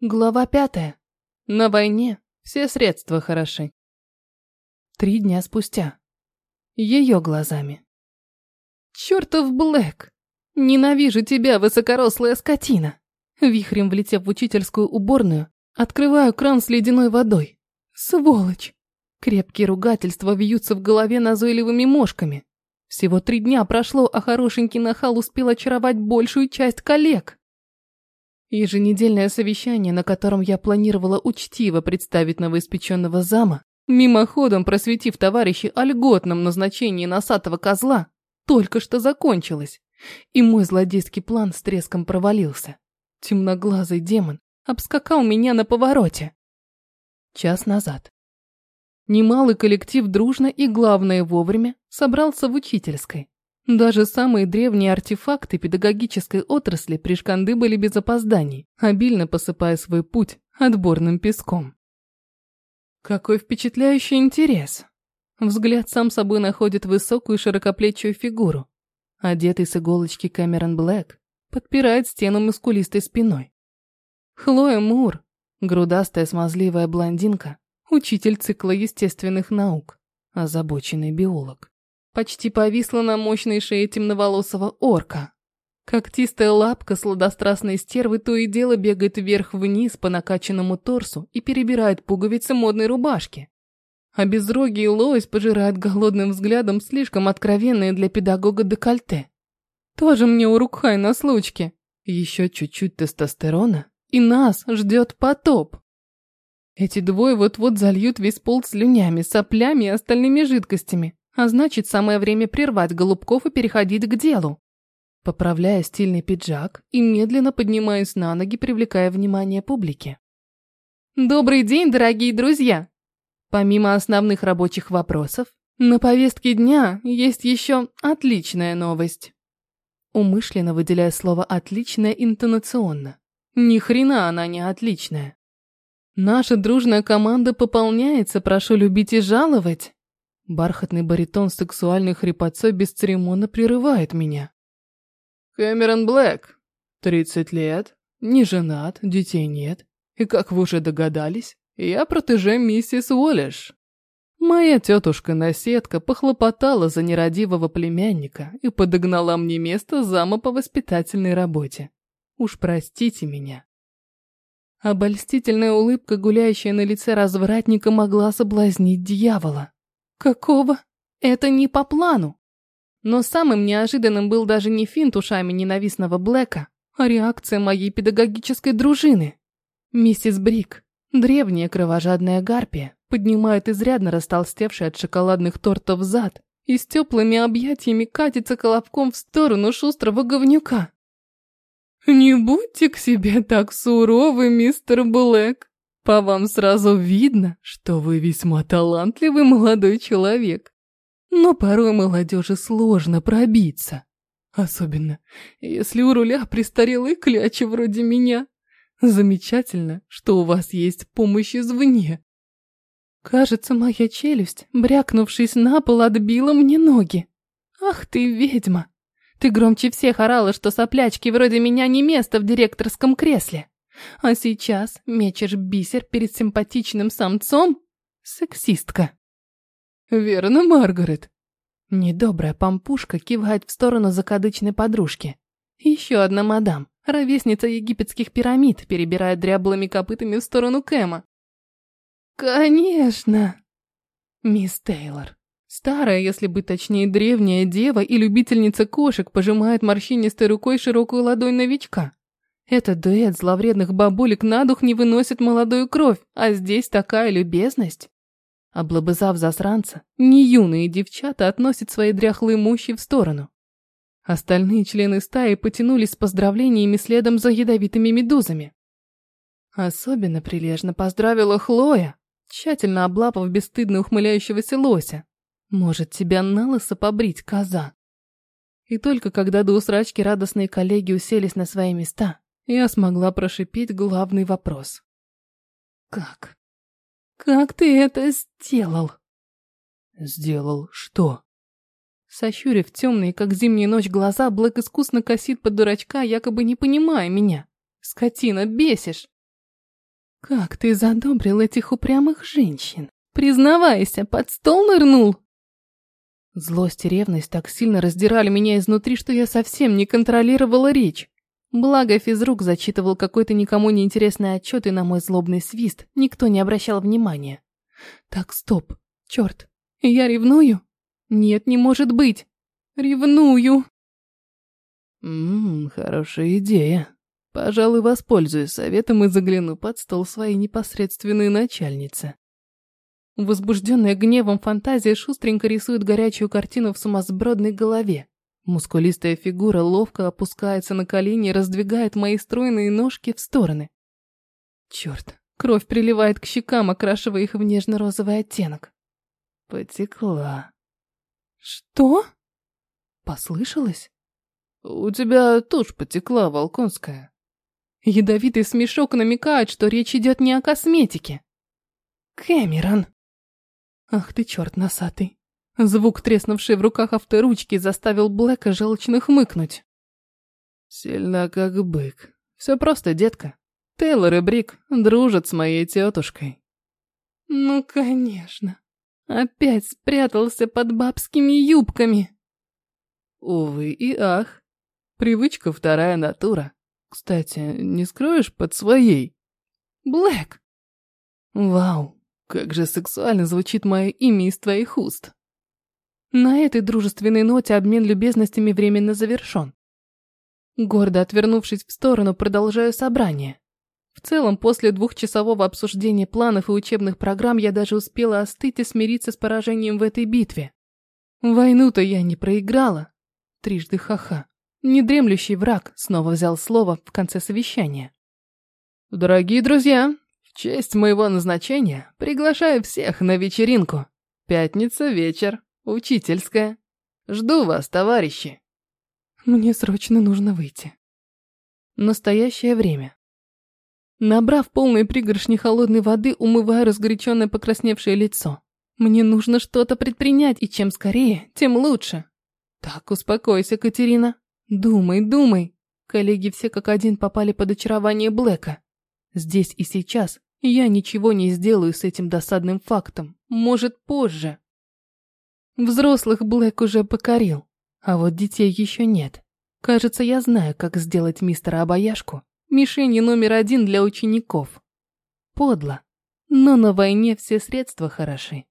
Глава пятая. На войне все средства хороши. Три дня спустя. Ее глазами. Чертов Блэк! Ненавижу тебя, высокорослая скотина! Вихрем влетев в учительскую уборную, открываю кран с ледяной водой. Сволочь! Крепкие ругательства вьются в голове назойливыми мошками. Всего три дня прошло, а хорошенький нахал успел очаровать большую часть коллег. Еженедельное совещание, на котором я планировала учтиво представить новоиспеченного зама, мимоходом просветив товарищей о льготном назначении носатого козла, только что закончилось, и мой злодейский план с треском провалился. Темноглазый демон обскакал меня на повороте. Час назад. Немалый коллектив дружно и, главное, вовремя собрался в учительской. Даже самые древние артефакты педагогической отрасли пришкандыбали без опозданий, обильно посыпая свой путь отборным песком. Какой впечатляющий интерес! Взгляд сам собой находит высокую широкоплечую фигуру. Одетый с иголочки Кэмерон Блэк подпирает стену мускулистой спиной. Хлоя Мур, грудастая смазливая блондинка, учитель цикла естественных наук, озабоченный биолог почти повисла на мощной шее темноволосого орка. Когтистая лапка сладострастной стервы то и дело бегает вверх-вниз по накачанному торсу и перебирает пуговицы модной рубашки. А безрогий лось пожирает голодным взглядом слишком откровенное для педагога декольте. Тоже мне урукхай на случке. Еще чуть-чуть тестостерона, и нас ждет потоп. Эти двое вот-вот зальют весь пол слюнями, соплями и остальными жидкостями. А значит, самое время прервать Голубков и переходить к делу. Поправляя стильный пиджак и медленно поднимаюсь на ноги, привлекая внимание публики. Добрый день, дорогие друзья! Помимо основных рабочих вопросов, на повестке дня есть еще отличная новость. Умышленно выделяя слово «отличная» интонационно. Ни хрена она не отличная. Наша дружная команда пополняется, прошу любить и жаловать. Бархатный баритон сексуальной хрипотцой бесцеремонно прерывает меня. Кэмерон Блэк, 30 лет, не женат, детей нет. И как вы уже догадались, я протеже миссис Уоллиш. Моя тетушка-наседка похлопотала за нерадивого племянника и подогнала мне место зама по воспитательной работе. Уж простите меня. Обольстительная улыбка, гуляющая на лице развратника, могла соблазнить дьявола. Какого? Это не по плану. Но самым неожиданным был даже не финт ушами ненавистного Блэка, а реакция моей педагогической дружины. Миссис Брик, древняя кровожадная гарпия, поднимает изрядно растолстевший от шоколадных тортов зад и с теплыми объятиями катится колобком в сторону шустрого говнюка. «Не будьте к себе так суровы, мистер Блэк. По вам сразу видно, что вы весьма талантливый молодой человек. Но порой молодежи сложно пробиться. Особенно, если у руля престарелые клячи вроде меня. Замечательно, что у вас есть помощь извне. Кажется, моя челюсть, брякнувшись на пол, отбила мне ноги. Ах ты ведьма! Ты громче всех орала, что соплячки вроде меня не место в директорском кресле. А сейчас мечешь бисер перед симпатичным самцом? Сексистка. Верно, Маргарет. Недобрая пампушка кивает в сторону закадычной подружки. Еще одна мадам, ровесница египетских пирамид, перебирает дряблыми копытами в сторону Кэма. Конечно. Мисс Тейлор. Старая, если быть точнее, древняя дева и любительница кошек пожимает морщинистой рукой широкую ладонь новичка. Этот дуэт зловредных бабулек на дух не выносит молодую кровь, а здесь такая любезность. Облобызав засранца, не юные девчата относят свои дряхлые мощи в сторону. Остальные члены стаи потянулись с поздравлениями следом за ядовитыми медузами. Особенно прилежно поздравила Хлоя, тщательно облапав бесстыдно ухмыляющегося лося. Может, тебя на лысо побрить, коза? И только когда до усрачки радостные коллеги уселись на свои места, я смогла прошипеть главный вопрос. «Как? Как ты это сделал?» «Сделал что?» Сощурив темные, как зимняя ночь, глаза, Блэк искусно косит под дурачка, якобы не понимая меня. «Скотина, бесишь!» Как ты задобрил этих упрямых женщин? Признавайся, под стол нырнул? Злость и ревность так сильно раздирали меня изнутри, что я совсем не контролировала речь. Благо физрук зачитывал какой-то никому не интересный отчет, и на мой злобный свист никто не обращал внимания. Так, стоп. Черт. Я ревную? Нет, не может быть. Ревную. Ммм, хорошая идея. Пожалуй, воспользуюсь советом и загляну под стол своей непосредственной начальницы. Возбужденная гневом фантазия шустренько рисует горячую картину в сумасбродной голове. Мускулистая фигура ловко опускается на колени и раздвигает мои стройные ножки в стороны. Черт, кровь приливает к щекам, окрашивая их в нежно-розовый оттенок. Потекла. Что? Послышалось? У тебя тушь потекла, Волконская. Ядовитый смешок намекает, что речь идет не о косметике. Кэмерон. Ах ты черт носатый. Звук, треснувший в руках авторучки, заставил Блэка желчно хмыкнуть. Сильно как бык. Все просто, детка. Тейлор и Брик дружат с моей тетушкой. Ну, конечно. Опять спрятался под бабскими юбками. Увы и ах. Привычка вторая натура. Кстати, не скроешь под своей? Блэк. Вау, как же сексуально звучит мое имя из твоих уст. На этой дружественной ноте обмен любезностями временно завершен. Гордо отвернувшись в сторону, продолжаю собрание. В целом, после двухчасового обсуждения планов и учебных программ я даже успела остыть и смириться с поражением в этой битве. Войну-то я не проиграла. Трижды ха-ха. Недремлющий враг снова взял слово в конце совещания. Дорогие друзья, в честь моего назначения приглашаю всех на вечеринку. Пятница, вечер, Учительская. Жду вас, товарищи. Мне срочно нужно выйти. Настоящее время. Набрав полные пригоршни холодной воды, умываю разгоряченное покрасневшее лицо. Мне нужно что-то предпринять, и чем скорее, тем лучше. Так, успокойся, Катерина. Думай, думай. Коллеги все как один попали под очарование Блэка. Здесь и сейчас я ничего не сделаю с этим досадным фактом. Может, позже. Взрослых Блэк уже покорил, а вот детей еще нет. Кажется, я знаю, как сделать мистера Обаяшку мишенью номер один для учеников. Подло, но на войне все средства хороши.